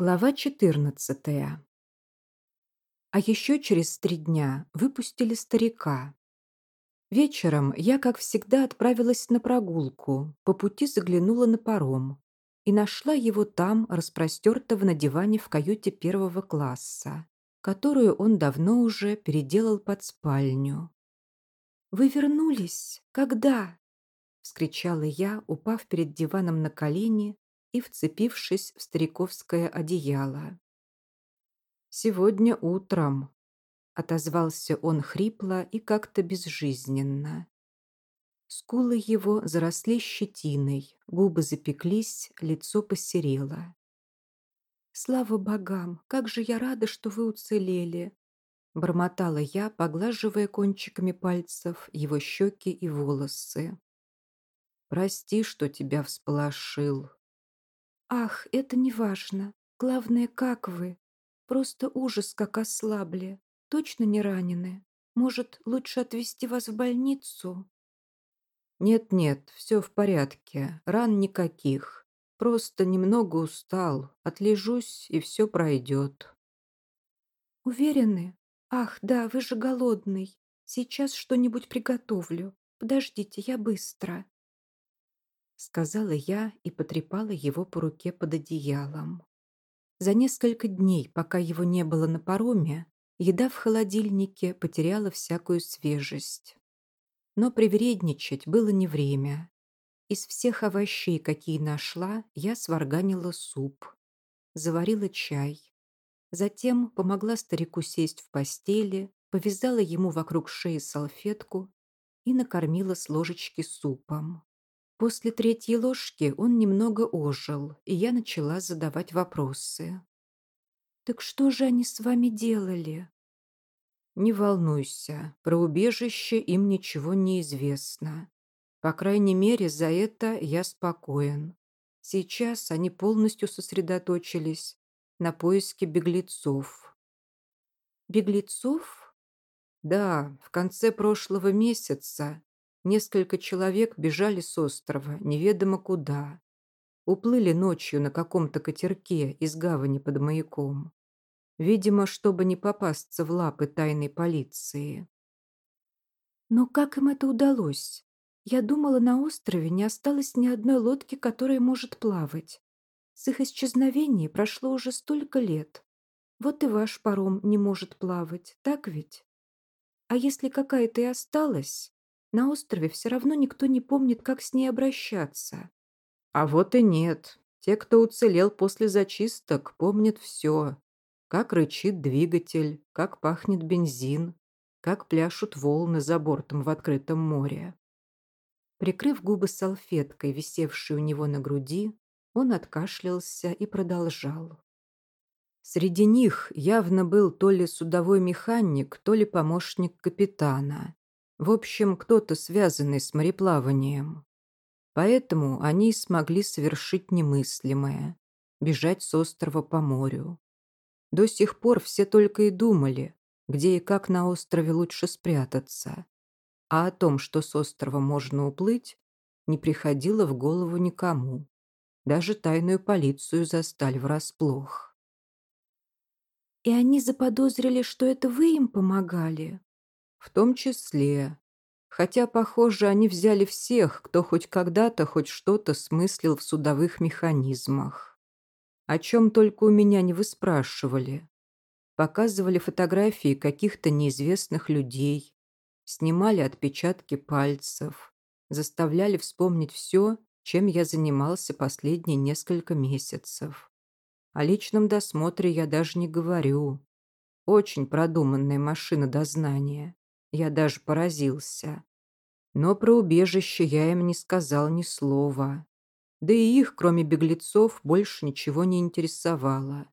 Глава 14. А еще через три дня выпустили старика. Вечером я, как всегда, отправилась на прогулку, по пути заглянула на паром и нашла его там, распростертого на диване в каюте первого класса, которую он давно уже переделал под спальню. «Вы вернулись? Когда?» — вскричала я, упав перед диваном на колени и вцепившись в стариковское одеяло. «Сегодня утром», — отозвался он хрипло и как-то безжизненно. Скулы его заросли щетиной, губы запеклись, лицо посерело. «Слава богам! Как же я рада, что вы уцелели!» Бормотала я, поглаживая кончиками пальцев его щеки и волосы. «Прости, что тебя всполошил», «Ах, это не важно. Главное, как вы. Просто ужас, как ослабли. Точно не ранены. Может, лучше отвезти вас в больницу?» «Нет-нет, все в порядке. Ран никаких. Просто немного устал. Отлежусь, и все пройдет». «Уверены? Ах, да, вы же голодный. Сейчас что-нибудь приготовлю. Подождите, я быстро» сказала я и потрепала его по руке под одеялом. За несколько дней, пока его не было на пароме, еда в холодильнике потеряла всякую свежесть. Но привередничать было не время. Из всех овощей, какие нашла, я сварганила суп, заварила чай. Затем помогла старику сесть в постели, повязала ему вокруг шеи салфетку и накормила с ложечки супом. После третьей ложки он немного ожил, и я начала задавать вопросы. «Так что же они с вами делали?» «Не волнуйся, про убежище им ничего не известно. По крайней мере, за это я спокоен. Сейчас они полностью сосредоточились на поиске беглецов». «Беглецов?» «Да, в конце прошлого месяца Несколько человек бежали с острова, неведомо куда. Уплыли ночью на каком-то катерке из гавани под маяком. Видимо, чтобы не попасться в лапы тайной полиции. Но как им это удалось? Я думала, на острове не осталось ни одной лодки, которая может плавать. С их исчезновения прошло уже столько лет. Вот и ваш паром не может плавать, так ведь? А если какая-то и осталась, на острове все равно никто не помнит, как с ней обращаться. А вот и нет. Те, кто уцелел после зачисток, помнят все. Как рычит двигатель, как пахнет бензин, как пляшут волны за бортом в открытом море. Прикрыв губы салфеткой, висевшей у него на груди, он откашлялся и продолжал. Среди них явно был то ли судовой механик, то ли помощник капитана. В общем, кто-то связанный с мореплаванием. Поэтому они смогли совершить немыслимое – бежать с острова по морю. До сих пор все только и думали, где и как на острове лучше спрятаться. А о том, что с острова можно уплыть, не приходило в голову никому. Даже тайную полицию застали врасплох. «И они заподозрили, что это вы им помогали?» В том числе. Хотя, похоже, они взяли всех, кто хоть когда-то хоть что-то смыслил в судовых механизмах. О чем только у меня не выспрашивали. Показывали фотографии каких-то неизвестных людей, снимали отпечатки пальцев, заставляли вспомнить все, чем я занимался последние несколько месяцев. О личном досмотре я даже не говорю. Очень продуманная машина дознания. Я даже поразился. Но про убежище я им не сказал ни слова. Да и их, кроме беглецов, больше ничего не интересовало.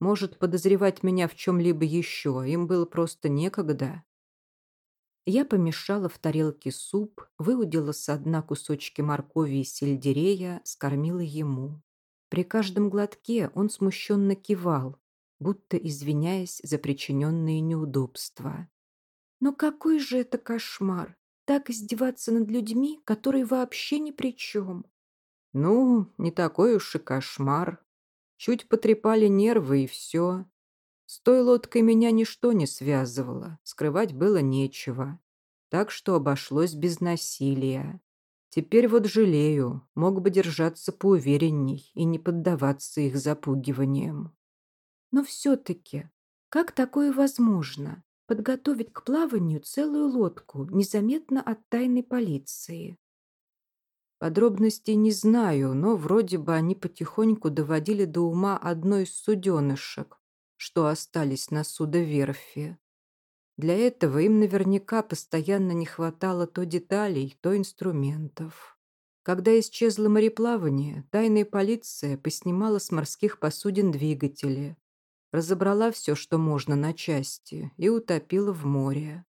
Может, подозревать меня в чем-либо еще, им было просто некогда. Я помешала в тарелке суп, выудила со дна кусочки моркови и сельдерея, скормила ему. При каждом глотке он смущенно кивал, будто извиняясь за причиненные неудобства. Но какой же это кошмар! Так издеваться над людьми, которые вообще ни при чем. Ну, не такой уж и кошмар. Чуть потрепали нервы и все. С той лодкой меня ничто не связывало, скрывать было нечего. Так что обошлось без насилия. Теперь вот жалею, мог бы держаться поуверенней и не поддаваться их запугиваниям. Но все-таки, как такое возможно? Подготовить к плаванию целую лодку незаметно от тайной полиции? Подробностей не знаю, но вроде бы они потихоньку доводили до ума одной из суденышек, что остались на судоверфи. Для этого им наверняка постоянно не хватало то деталей, то инструментов. Когда исчезло мореплавание, тайная полиция поснимала с морских посудин двигатели, разобрала все, что можно на части, и утопила в море.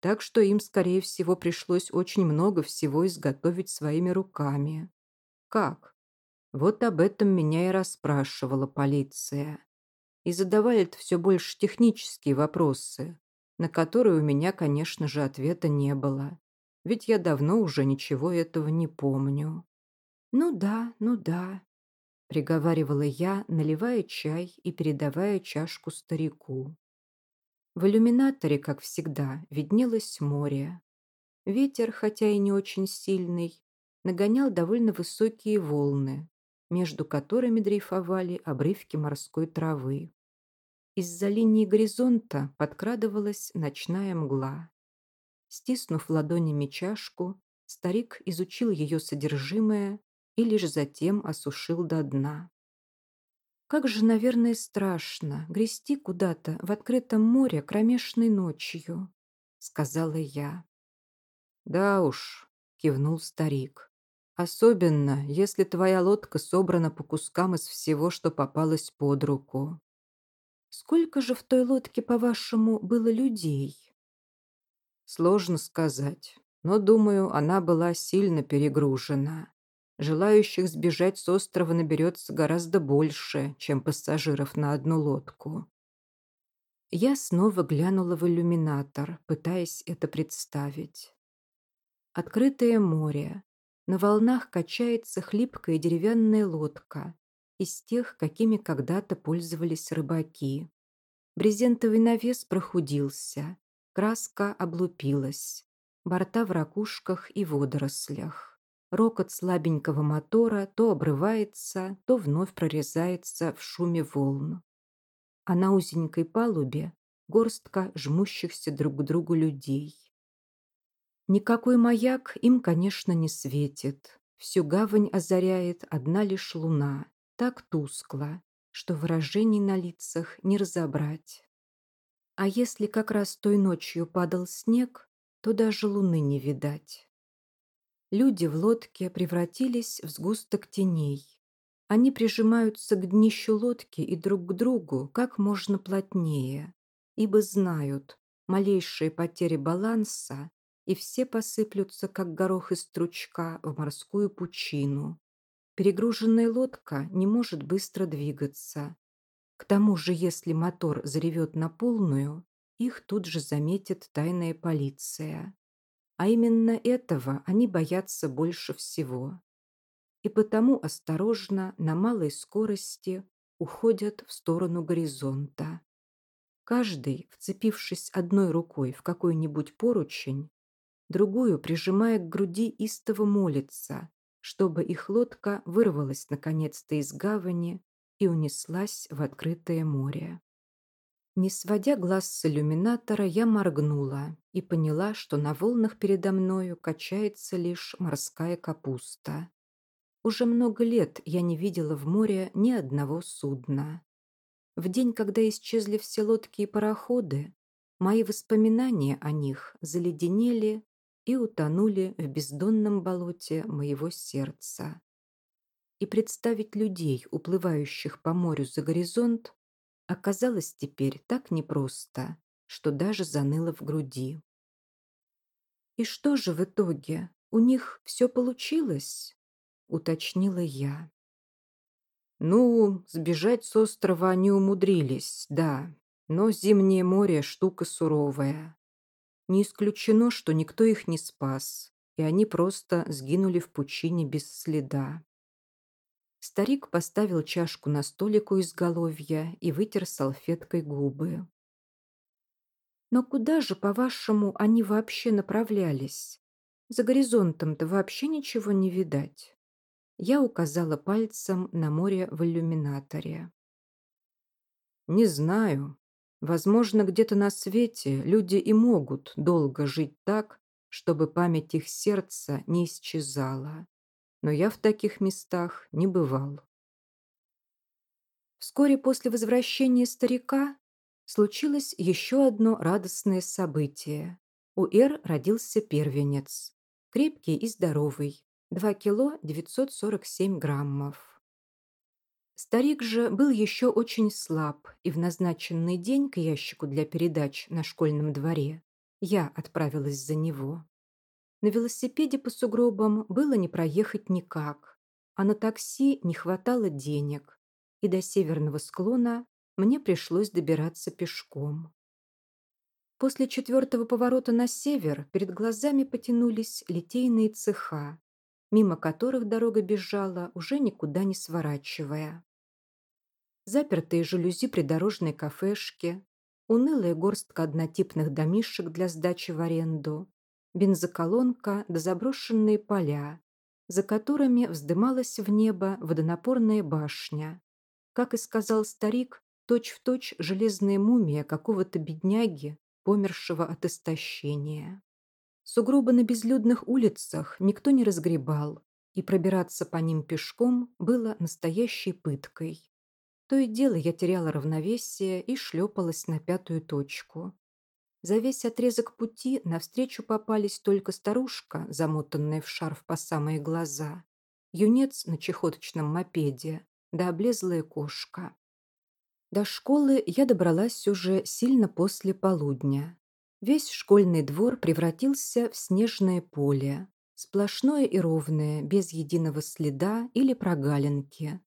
Так что им, скорее всего, пришлось очень много всего изготовить своими руками. Как? Вот об этом меня и расспрашивала полиция. И задавали-то все больше технические вопросы, на которые у меня, конечно же, ответа не было. Ведь я давно уже ничего этого не помню. «Ну да, ну да», — приговаривала я, наливая чай и передавая чашку старику. В иллюминаторе, как всегда, виднелось море. Ветер, хотя и не очень сильный, нагонял довольно высокие волны, между которыми дрейфовали обрывки морской травы. Из-за линии горизонта подкрадывалась ночная мгла. Стиснув ладонями чашку, старик изучил ее содержимое и лишь затем осушил до дна. Как же, наверное, страшно грести куда-то в открытом море кромешной ночью, сказала я. Да уж, кивнул старик. Особенно, если твоя лодка собрана по кускам из всего, что попалось под руку. Сколько же в той лодке, по-вашему, было людей? Сложно сказать, но, думаю, она была сильно перегружена. Желающих сбежать с острова наберется гораздо больше, чем пассажиров на одну лодку. Я снова глянула в иллюминатор, пытаясь это представить. Открытое море. На волнах качается хлипкая деревянная лодка из тех, какими когда-то пользовались рыбаки. Брезентовый навес прохудился, краска облупилась, борта в ракушках и водорослях. Рокот слабенького мотора то обрывается, то вновь прорезается в шуме волн. А на узенькой палубе горстка жмущихся друг к другу людей. Никакой маяк им, конечно, не светит. Всю гавань озаряет одна лишь луна, так тускло, что выражений на лицах не разобрать. А если как раз той ночью падал снег, то даже луны не видать. Люди в лодке превратились в сгусток теней. Они прижимаются к днищу лодки и друг к другу как можно плотнее, ибо знают, малейшие потери баланса, и все посыплются, как горох из стручка, в морскую пучину. Перегруженная лодка не может быстро двигаться. К тому же, если мотор заревет на полную, их тут же заметит тайная полиция. А именно этого они боятся больше всего. И потому осторожно, на малой скорости, уходят в сторону горизонта. Каждый, вцепившись одной рукой в какой-нибудь поручень, другую, прижимая к груди, истово молится, чтобы их лодка вырвалась наконец-то из гавани и унеслась в открытое море. Не сводя глаз с иллюминатора, я моргнула и поняла, что на волнах передо мною качается лишь морская капуста. Уже много лет я не видела в море ни одного судна. В день, когда исчезли все лодки и пароходы, мои воспоминания о них заледенели и утонули в бездонном болоте моего сердца. И представить людей, уплывающих по морю за горизонт, оказалось теперь так непросто, что даже заныло в груди. «И что же в итоге? У них все получилось?» — уточнила я. «Ну, сбежать с острова они умудрились, да, но зимнее море — штука суровая. Не исключено, что никто их не спас, и они просто сгинули в пучине без следа. Старик поставил чашку на столик у изголовья и вытер салфеткой губы. Но куда же, по-вашему, они вообще направлялись? За горизонтом-то вообще ничего не видать. Я указала пальцем на море в иллюминаторе. Не знаю. Возможно, где-то на свете люди и могут долго жить так, чтобы память их сердца не исчезала. Но я в таких местах не бывал. Вскоре после возвращения старика случилось еще одно радостное событие. У Эр родился первенец. Крепкий и здоровый. 2 кило 947 граммов. Старик же был еще очень слаб, и в назначенный день к ящику для передач на школьном дворе я отправилась за него. На велосипеде по сугробам было не проехать никак, а на такси не хватало денег, и до северного склона мне пришлось добираться пешком. После четвертого поворота на север перед глазами потянулись литейные цеха, мимо которых дорога бежала, уже никуда не сворачивая. Запертые жалюзи придорожной кафешки, унылая горстка однотипных домишек для сдачи в аренду, бензоколонка да заброшенные поля, за которыми вздымалась в небо водонапорная башня. Как и сказал старик, точь-в-точь точь железная мумия какого-то бедняги, помершего от истощения. Сугробы на безлюдных улицах никто не разгребал, и пробираться по ним пешком было настоящей пыткой. То и дело я теряла равновесие и шлепалась на пятую точку. За весь отрезок пути навстречу попались только старушка, замотанная в шарф по самые глаза, юнец на чехоточном мопеде, да облезлая кошка. До школы я добралась уже сильно после полудня. Весь школьный двор превратился в снежное поле, сплошное и ровное, без единого следа или прогалинки.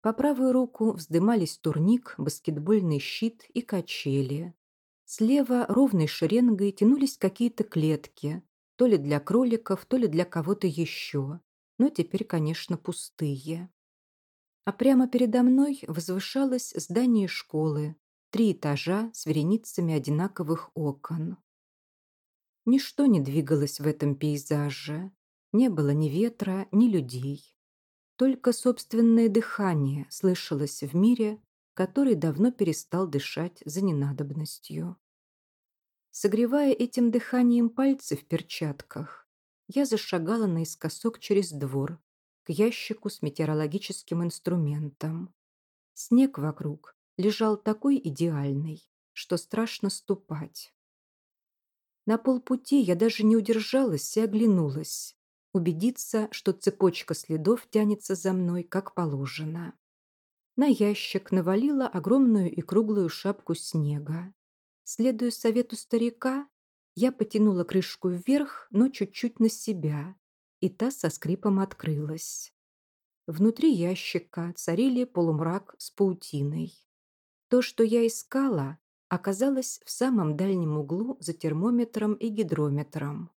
По правую руку вздымались турник, баскетбольный щит и качели. Слева ровной шеренгой тянулись какие-то клетки, то ли для кроликов, то ли для кого-то еще, но теперь, конечно, пустые. А прямо передо мной возвышалось здание школы, три этажа с вереницами одинаковых окон. Ничто не двигалось в этом пейзаже. Не было ни ветра, ни людей. Только собственное дыхание слышалось в мире, который давно перестал дышать за ненадобностью. Согревая этим дыханием пальцы в перчатках, я зашагала наискосок через двор, к ящику с метеорологическим инструментом. Снег вокруг лежал такой идеальный, что страшно ступать. На полпути я даже не удержалась и оглянулась, убедиться, что цепочка следов тянется за мной, как положено. На ящик навалила огромную и круглую шапку снега. Следуя совету старика, я потянула крышку вверх, но чуть-чуть на себя, и та со скрипом открылась. Внутри ящика царили полумрак с паутиной. То, что я искала, оказалось в самом дальнем углу за термометром и гидрометром.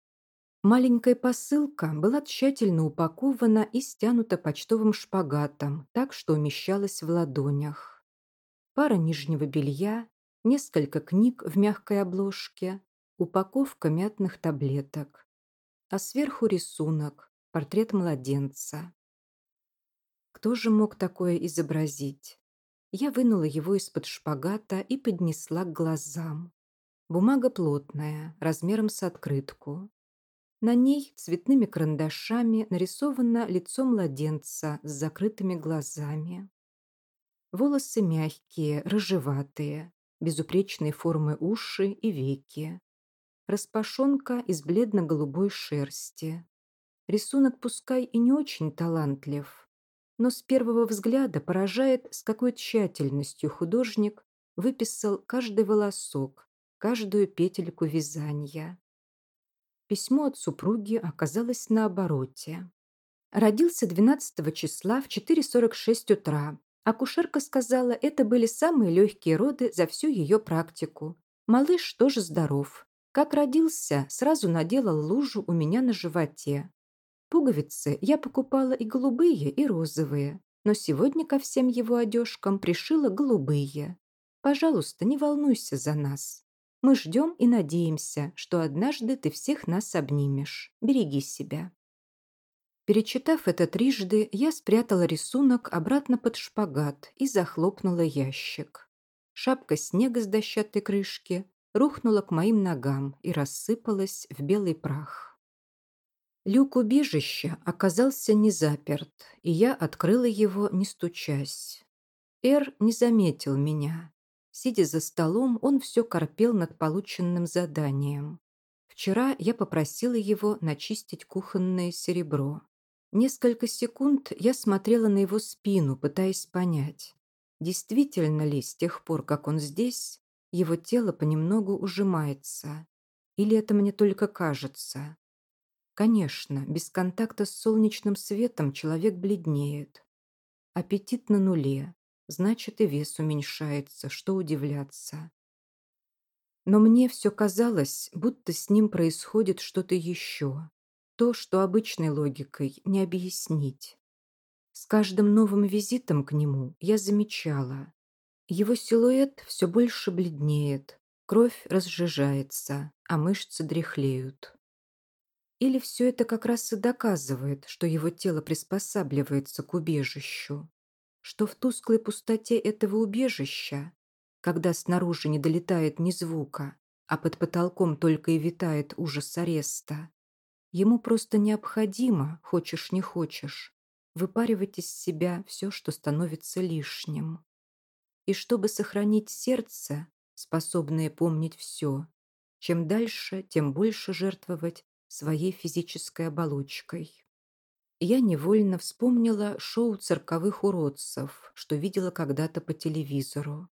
Маленькая посылка была тщательно упакована и стянута почтовым шпагатом, так что умещалась в ладонях. Пара нижнего белья, несколько книг в мягкой обложке, упаковка мятных таблеток а сверху рисунок, портрет младенца. Кто же мог такое изобразить? Я вынула его из-под шпагата и поднесла к глазам. Бумага плотная, размером с открытку. На ней цветными карандашами нарисовано лицо младенца с закрытыми глазами. Волосы мягкие, рыжеватые, безупречной формы уши и веки распашонка из бледно-голубой шерсти. Рисунок пускай и не очень талантлив, но с первого взгляда поражает, с какой тщательностью художник выписал каждый волосок, каждую петельку вязания. Письмо от супруги оказалось на обороте. Родился 12 числа в 4.46 утра. Акушерка сказала, это были самые легкие роды за всю ее практику. Малыш тоже здоров. Как родился, сразу наделал лужу у меня на животе. Пуговицы я покупала и голубые, и розовые. но сегодня ко всем его одежкам пришила голубые. Пожалуйста, не волнуйся за нас. Мы ждем и надеемся, что однажды ты всех нас обнимешь. Береги себя». Перечитав это трижды, я спрятала рисунок обратно под шпагат и захлопнула ящик. Шапка снега с дощатой крышки рухнула к моим ногам и рассыпалась в белый прах. Люк убежища оказался не заперт, и я открыла его, не стучась. Эр не заметил меня. Сидя за столом, он все корпел над полученным заданием. Вчера я попросила его начистить кухонное серебро. Несколько секунд я смотрела на его спину, пытаясь понять, действительно ли с тех пор, как он здесь, его тело понемногу ужимается. Или это мне только кажется? Конечно, без контакта с солнечным светом человек бледнеет. Аппетит на нуле, значит и вес уменьшается, что удивляться. Но мне все казалось, будто с ним происходит что-то еще. То, что обычной логикой не объяснить. С каждым новым визитом к нему я замечала. Его силуэт все больше бледнеет, кровь разжижается, а мышцы дряхлеют. Или все это как раз и доказывает, что его тело приспосабливается к убежищу что в тусклой пустоте этого убежища, когда снаружи не долетает ни звука, а под потолком только и витает ужас ареста, ему просто необходимо, хочешь не хочешь, выпаривать из себя все, что становится лишним. И чтобы сохранить сердце, способное помнить все, чем дальше, тем больше жертвовать своей физической оболочкой я невольно вспомнила шоу цирковых уродцев, что видела когда-то по телевизору.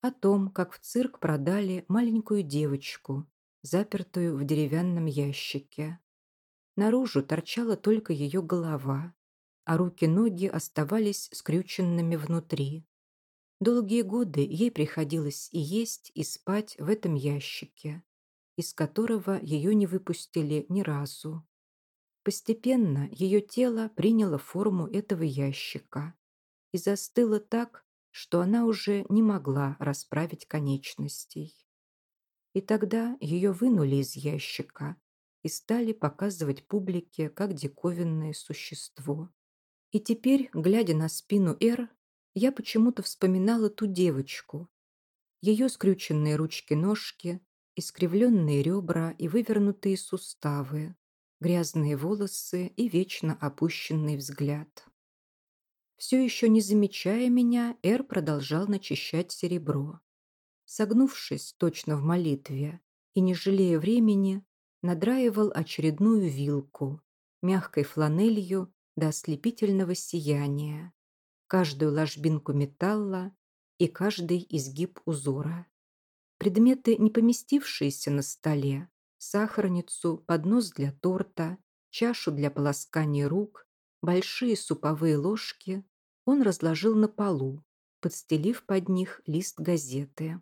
О том, как в цирк продали маленькую девочку, запертую в деревянном ящике. Наружу торчала только ее голова, а руки-ноги оставались скрюченными внутри. Долгие годы ей приходилось и есть, и спать в этом ящике, из которого ее не выпустили ни разу. Постепенно ее тело приняло форму этого ящика и застыло так, что она уже не могла расправить конечностей. И тогда ее вынули из ящика и стали показывать публике как диковинное существо. И теперь, глядя на спину Эр, я почему-то вспоминала ту девочку. Ее скрюченные ручки-ножки, искривленные ребра и вывернутые суставы, грязные волосы и вечно опущенный взгляд. Все еще не замечая меня, Эр продолжал начищать серебро. Согнувшись точно в молитве и не жалея времени, надраивал очередную вилку, мягкой фланелью до ослепительного сияния, каждую ложбинку металла и каждый изгиб узора. Предметы, не поместившиеся на столе, сахарницу, поднос для торта, чашу для полоскания рук, большие суповые ложки он разложил на полу, подстелив под них лист газеты.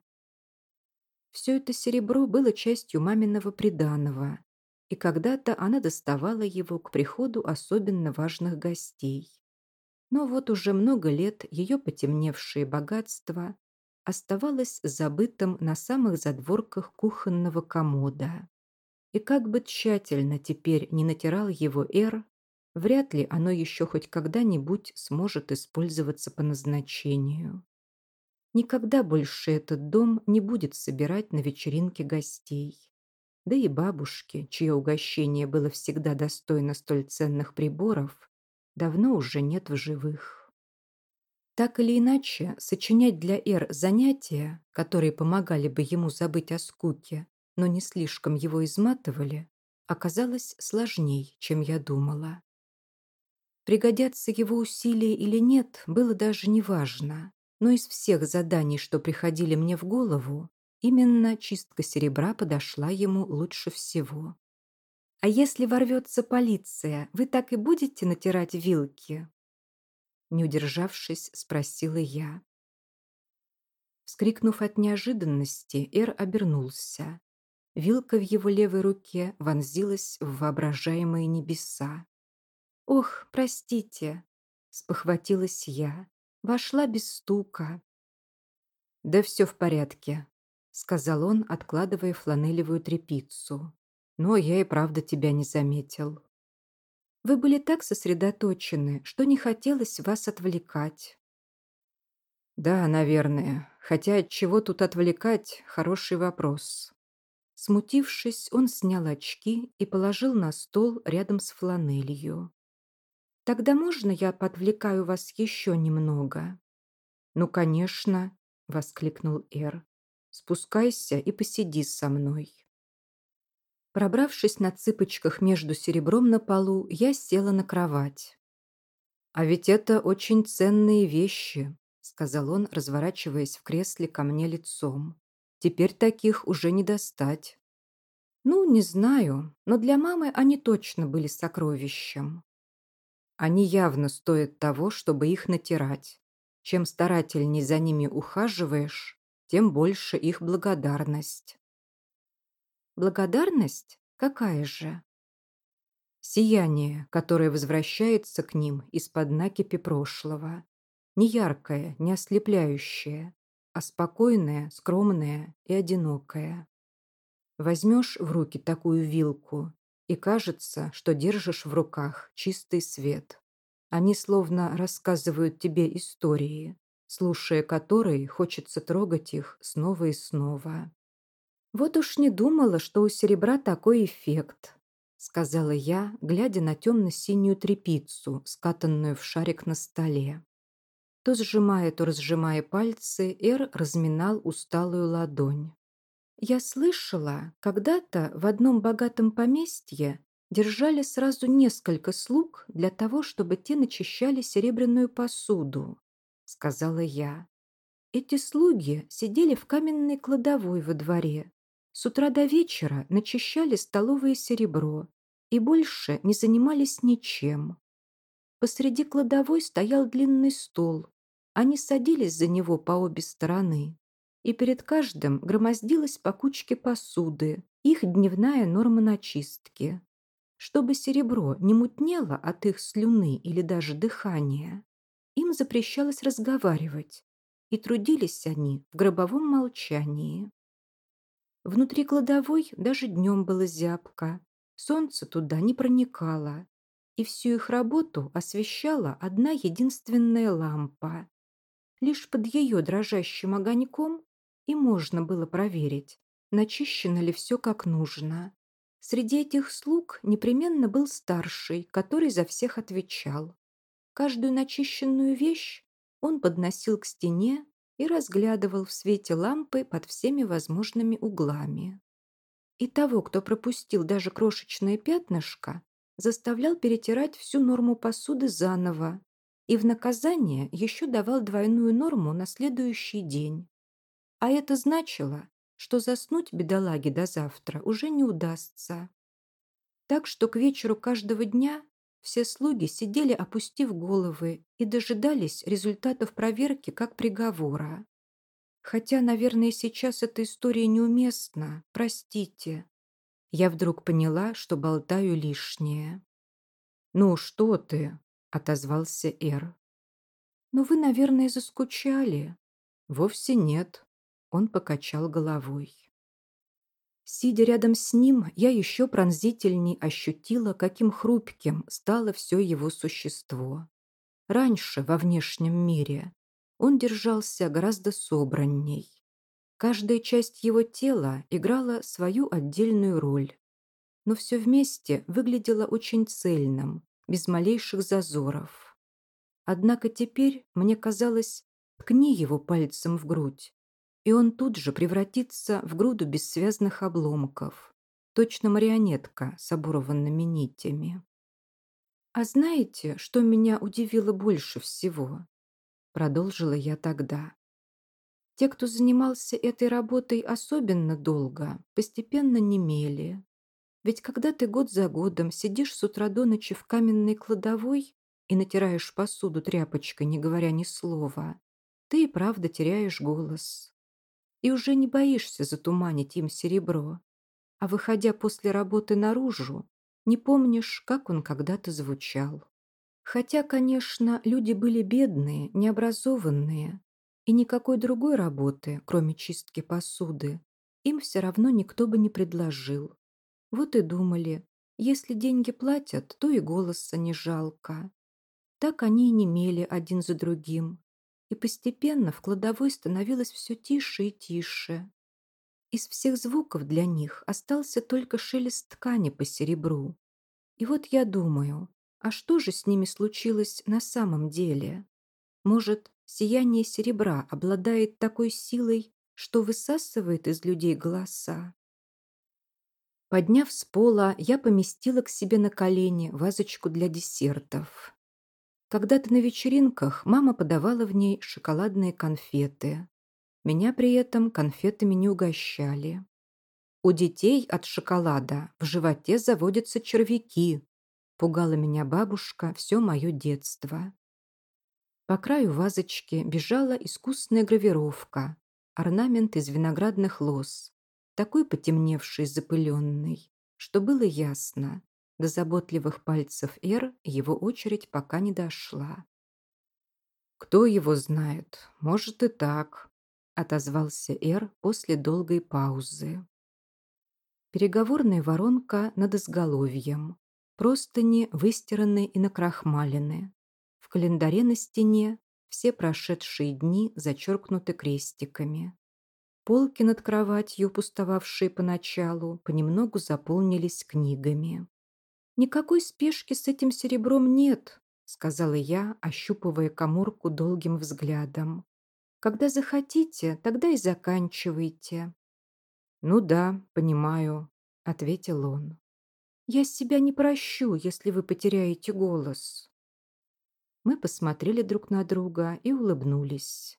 Все это серебро было частью маминого приданого, и когда-то она доставала его к приходу особенно важных гостей. Но вот уже много лет ее потемневшее богатство оставалось забытым на самых задворках кухонного комода. И как бы тщательно теперь не натирал его Эр, вряд ли оно еще хоть когда-нибудь сможет использоваться по назначению. Никогда больше этот дом не будет собирать на вечеринке гостей. Да и бабушки, чье угощение было всегда достойно столь ценных приборов, давно уже нет в живых. Так или иначе, сочинять для Эр занятия, которые помогали бы ему забыть о скуке, но не слишком его изматывали, оказалось сложней, чем я думала. Пригодятся его усилия или нет, было даже неважно, но из всех заданий, что приходили мне в голову, именно чистка серебра подошла ему лучше всего. «А если ворвется полиция, вы так и будете натирать вилки?» Не удержавшись, спросила я. Вскрикнув от неожиданности, Эр обернулся. Вилка в его левой руке вонзилась в воображаемые небеса. «Ох, простите!» спохватилась я. Вошла без стука. «Да все в порядке», — сказал он, откладывая фланелевую тряпицу. «Но я и правда тебя не заметил». «Вы были так сосредоточены, что не хотелось вас отвлекать». «Да, наверное. Хотя от чего тут отвлекать – хороший вопрос». Смутившись, он снял очки и положил на стол рядом с фланелью. «Тогда можно я подвлекаю вас еще немного?» «Ну, конечно», — воскликнул Эр. «Спускайся и посиди со мной». Пробравшись на цыпочках между серебром на полу, я села на кровать. «А ведь это очень ценные вещи», — сказал он, разворачиваясь в кресле ко мне лицом. Теперь таких уже не достать. Ну, не знаю, но для мамы они точно были сокровищем. Они явно стоят того, чтобы их натирать. Чем старательней за ними ухаживаешь, тем больше их благодарность. Благодарность? Какая же? Сияние, которое возвращается к ним из-под накипи прошлого. Не яркое, не ослепляющее, а спокойная, скромная и одинокая. Возьмешь в руки такую вилку, и кажется, что держишь в руках чистый свет. Они словно рассказывают тебе истории, слушая которые хочется трогать их снова и снова. «Вот уж не думала, что у серебра такой эффект», сказала я, глядя на темно-синюю трепицу, скатанную в шарик на столе. То сжимая, то разжимая пальцы, Эр разминал усталую ладонь. Я слышала, когда-то в одном богатом поместье держали сразу несколько слуг для того, чтобы те начищали серебряную посуду, сказала я. Эти слуги сидели в каменной кладовой во дворе. С утра до вечера начищали столовое серебро и больше не занимались ничем. Посреди кладовой стоял длинный стол. Они садились за него по обе стороны. И перед каждым громоздилась по кучке посуды, их дневная норма начистки. Чтобы серебро не мутнело от их слюны или даже дыхания, им запрещалось разговаривать, и трудились они в гробовом молчании. Внутри кладовой даже днем было зябко, солнце туда не проникало, и всю их работу освещала одна единственная лампа. Лишь под ее дрожащим огоньком и можно было проверить, начищено ли все как нужно. Среди этих слуг непременно был старший, который за всех отвечал. Каждую начищенную вещь он подносил к стене и разглядывал в свете лампы под всеми возможными углами. И того, кто пропустил даже крошечное пятнышко, заставлял перетирать всю норму посуды заново и в наказание еще давал двойную норму на следующий день. А это значило, что заснуть бедолаге до завтра уже не удастся. Так что к вечеру каждого дня все слуги сидели, опустив головы, и дожидались результатов проверки как приговора. Хотя, наверное, сейчас эта история неуместна, простите. Я вдруг поняла, что болтаю лишнее. «Ну, что ты?» — отозвался Эр. «Но вы, наверное, заскучали». «Вовсе нет», — он покачал головой. Сидя рядом с ним, я еще пронзительней ощутила, каким хрупким стало все его существо. Раньше, во внешнем мире, он держался гораздо собранней. Каждая часть его тела играла свою отдельную роль, но все вместе выглядело очень цельным, без малейших зазоров. Однако теперь, мне казалось, ткни его пальцем в грудь, и он тут же превратится в груду бессвязных обломков, точно марионетка с оборванными нитями. А знаете, что меня удивило больше всего? Продолжила я тогда. Те, кто занимался этой работой особенно долго, постепенно немели. Ведь когда ты год за годом сидишь с утра до ночи в каменной кладовой и натираешь посуду тряпочкой, не говоря ни слова, ты и правда теряешь голос. И уже не боишься затуманить им серебро. А выходя после работы наружу, не помнишь, как он когда-то звучал. Хотя, конечно, люди были бедные, необразованные, и никакой другой работы, кроме чистки посуды, им все равно никто бы не предложил. Вот и думали, если деньги платят, то и голоса не жалко. Так они и немели один за другим, и постепенно в кладовой становилось все тише и тише. Из всех звуков для них остался только шелест ткани по серебру. И вот я думаю, а что же с ними случилось на самом деле? Может, сияние серебра обладает такой силой, что высасывает из людей голоса? Подняв с пола, я поместила к себе на колени вазочку для десертов. Когда-то на вечеринках мама подавала в ней шоколадные конфеты. Меня при этом конфетами не угощали. У детей от шоколада в животе заводятся червяки. Пугала меня бабушка все мое детство. По краю вазочки бежала искусная гравировка, орнамент из виноградных лоз, такой потемневший запыленный, что было ясно, до заботливых пальцев Эр его очередь пока не дошла. «Кто его знает? Может и так», — отозвался Эр после долгой паузы. Переговорная воронка над изголовьем, простыни выстиранные и накрахмалены. Календаре на стене все прошедшие дни зачеркнуты крестиками. Полки над кроватью, пустовавшие поначалу, понемногу заполнились книгами. «Никакой спешки с этим серебром нет», — сказала я, ощупывая коморку долгим взглядом. «Когда захотите, тогда и заканчивайте». «Ну да, понимаю», — ответил он. «Я себя не прощу, если вы потеряете голос». Мы посмотрели друг на друга и улыбнулись.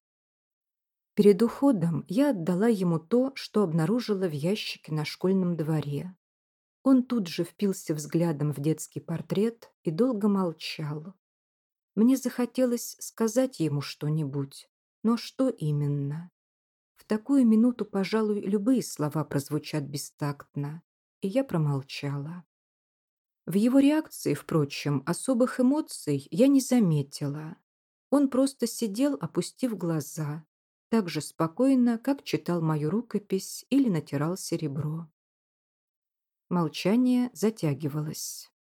Перед уходом я отдала ему то, что обнаружила в ящике на школьном дворе. Он тут же впился взглядом в детский портрет и долго молчал. Мне захотелось сказать ему что-нибудь, но что именно? В такую минуту, пожалуй, любые слова прозвучат бестактно, и я промолчала. В его реакции, впрочем, особых эмоций я не заметила. Он просто сидел, опустив глаза, так же спокойно, как читал мою рукопись или натирал серебро. Молчание затягивалось.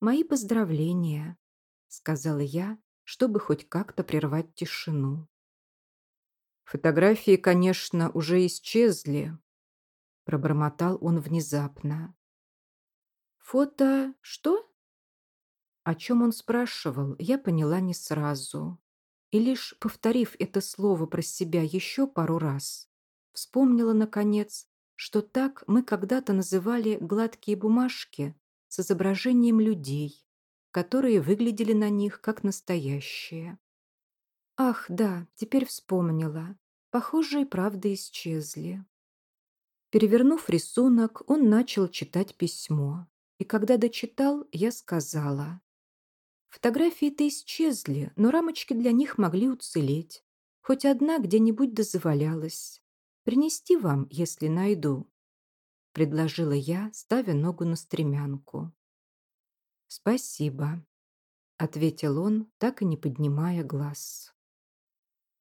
«Мои поздравления», — сказала я, чтобы хоть как-то прервать тишину. «Фотографии, конечно, уже исчезли», — пробормотал он внезапно. «Фото... что?» О чем он спрашивал, я поняла не сразу. И лишь повторив это слово про себя еще пару раз, вспомнила, наконец, что так мы когда-то называли гладкие бумажки с изображением людей, которые выглядели на них как настоящие. Ах, да, теперь вспомнила. Похоже, и правда исчезли. Перевернув рисунок, он начал читать письмо. И когда дочитал, я сказала. Фотографии-то исчезли, но рамочки для них могли уцелеть. Хоть одна где-нибудь дозавалялась. Принести вам, если найду?» Предложила я, ставя ногу на стремянку. «Спасибо», — ответил он, так и не поднимая глаз.